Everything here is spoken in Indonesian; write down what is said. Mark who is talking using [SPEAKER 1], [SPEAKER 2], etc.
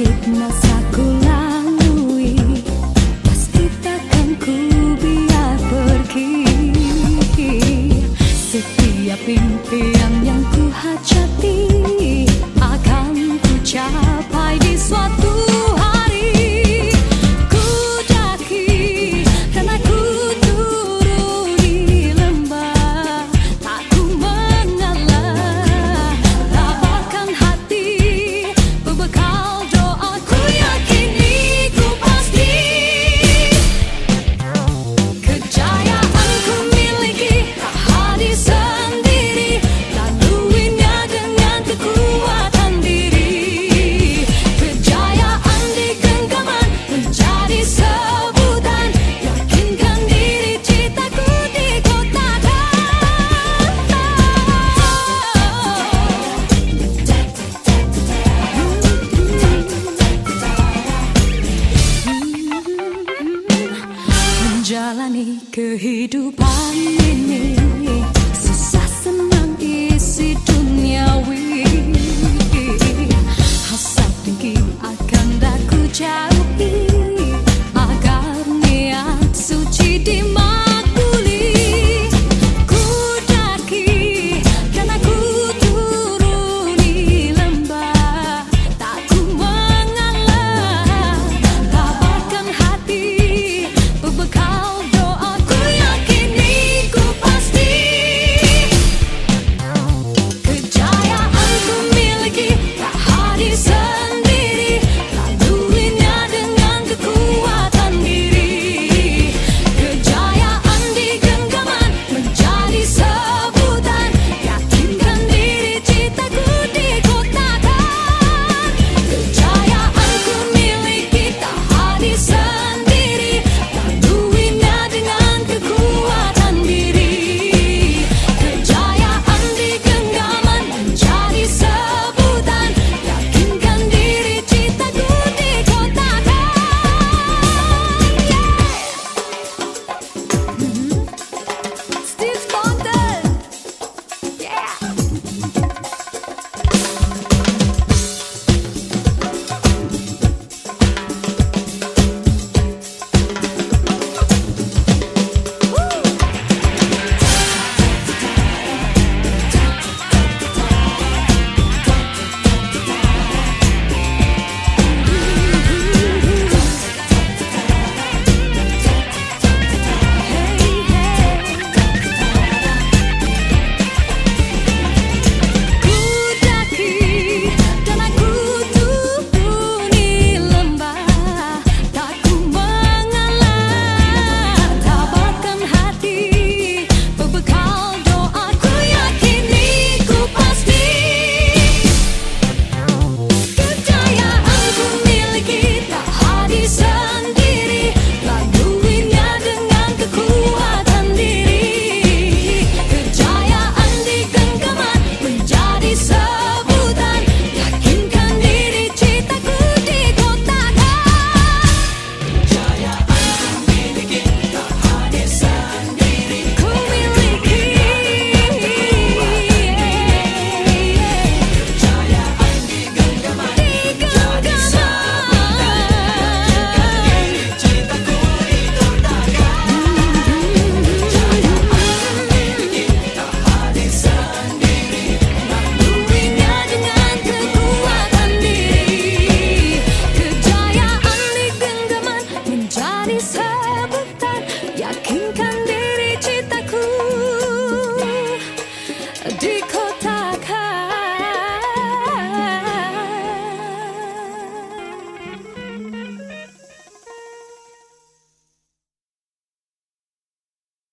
[SPEAKER 1] sakit na sakul menjalani kehidupan ini said